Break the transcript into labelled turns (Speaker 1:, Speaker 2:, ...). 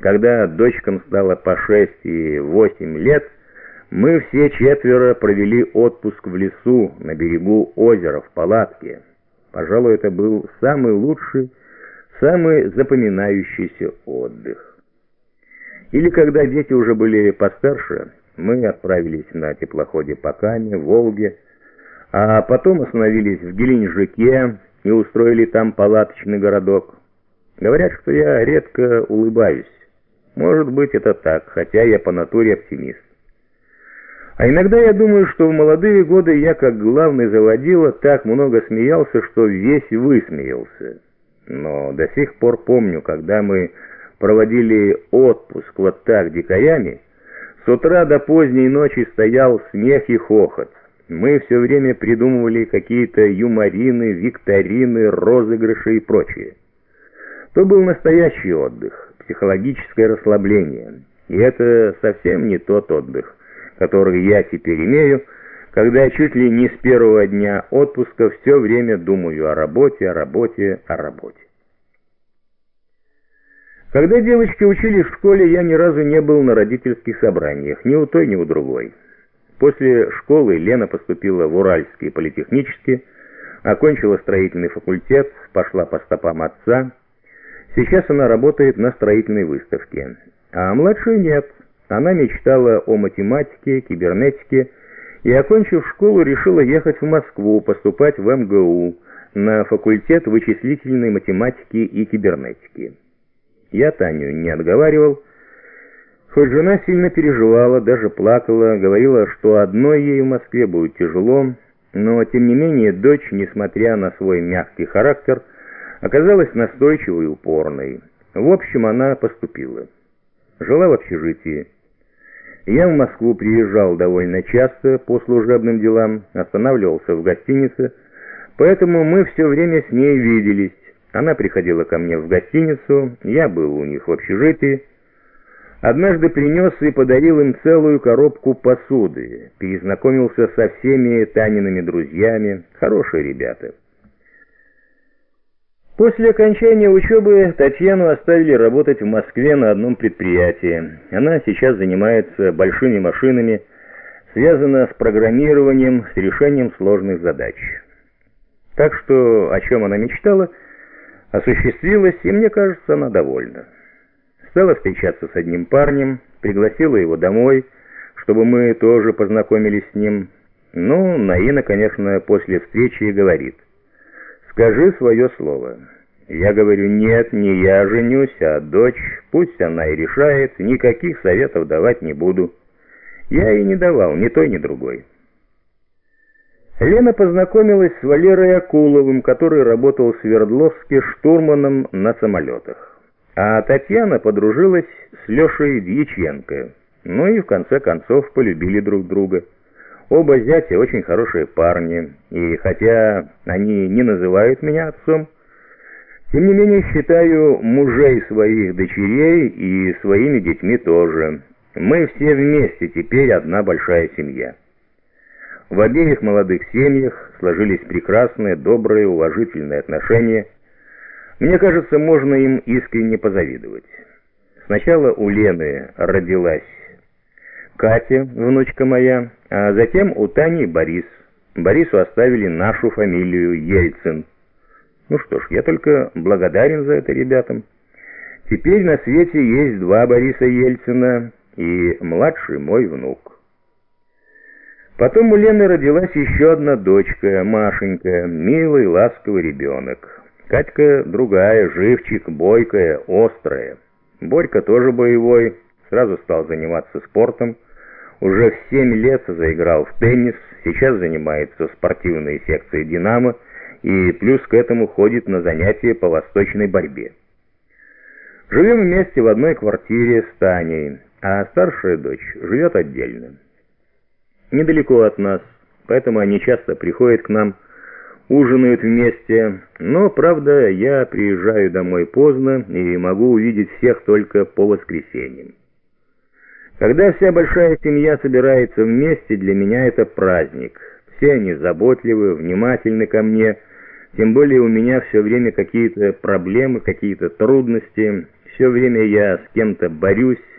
Speaker 1: когда дочкам стало по шесть и восемь лет, мы все четверо провели отпуск в лесу на берегу озера в палатке. Пожалуй, это был самый лучший, самый запоминающийся отдых. Или когда дети уже были постарше, мы отправились на теплоходе по Каме, Волге, а потом остановились в Геленджике и устроили там палаточный городок. Говорят, что я редко улыбаюсь. Может быть, это так, хотя я по натуре оптимист. А иногда я думаю, что в молодые годы я, как главный заводила, так много смеялся, что весь высмеялся. Но до сих пор помню, когда мы проводили отпуск вот так дикарями, с утра до поздней ночи стоял смех и хохот. Мы все время придумывали какие-то юморины, викторины, розыгрыши и прочее. То был настоящий отдых, психологическое расслабление. И это совсем не тот отдых, который я теперь имею, когда чуть ли не с первого дня отпуска все время думаю о работе, о работе, о работе. Когда девочки учились в школе, я ни разу не был на родительских собраниях, ни у той, ни у другой. После школы Лена поступила в Уральский политехнический, окончила строительный факультет, пошла по стопам отца. Сейчас она работает на строительной выставке. А младшая нет. Она мечтала о математике, кибернетике и, окончив школу, решила ехать в Москву, поступать в МГУ на факультет вычислительной математики и кибернетики. Я Таню не отговаривал, хоть жена сильно переживала, даже плакала, говорила, что одной ей в Москве будет тяжело, но тем не менее дочь, несмотря на свой мягкий характер, оказалась настойчивой и упорной. В общем, она поступила. Жила в общежитии. Я в Москву приезжал довольно часто по служебным делам, останавливался в гостинице, поэтому мы все время с ней виделись. Она приходила ко мне в гостиницу, я был у них в общежитии. Однажды принес и подарил им целую коробку посуды, перезнакомился со всеми Таниными друзьями, хорошие ребята. После окончания учебы Татьяну оставили работать в Москве на одном предприятии. Она сейчас занимается большими машинами, связана с программированием, с решением сложных задач. Так что, о чем она мечтала – осуществилось, и мне кажется, она довольна. Стала встречаться с одним парнем, пригласила его домой, чтобы мы тоже познакомились с ним. Ну, Наина, конечно, после встречи и говорит, «Скажи свое слово». Я говорю, «Нет, не я женюсь, а дочь, пусть она и решает, никаких советов давать не буду». Я и не давал, ни той, ни другой. Лена познакомилась с Валерой Акуловым, который работал в Свердловске штурманом на самолетах. А Татьяна подружилась с Лешей Дьяченко. Ну и в конце концов полюбили друг друга. Оба зятя очень хорошие парни, и хотя они не называют меня отцом, тем не менее считаю мужей своих дочерей и своими детьми тоже. Мы все вместе теперь одна большая семья. В обеих молодых семьях сложились прекрасные, добрые, уважительные отношения. Мне кажется, можно им искренне позавидовать. Сначала у Лены родилась Катя, внучка моя, а затем у Тани Борис. Борису оставили нашу фамилию Ельцин. Ну что ж, я только благодарен за это ребятам. Теперь на свете есть два Бориса Ельцина и младший мой внук. Потом у Лены родилась еще одна дочка, Машенька, милый, ласковый ребенок. Катька другая, живчик, бойкая, острая. Борька тоже боевой, сразу стал заниматься спортом. Уже в семь лет заиграл в теннис, сейчас занимается спортивной секции «Динамо» и плюс к этому ходит на занятия по восточной борьбе. Живем вместе в одной квартире с Таней, а старшая дочь живет отдельно недалеко от нас, поэтому они часто приходят к нам, ужинают вместе, но, правда, я приезжаю домой поздно и могу увидеть всех только по воскресеньям. Когда вся большая семья собирается вместе, для меня это праздник. Все они заботливы, внимательны ко мне, тем более у меня все время какие-то проблемы, какие-то трудности. все время я с кем-то борюсь,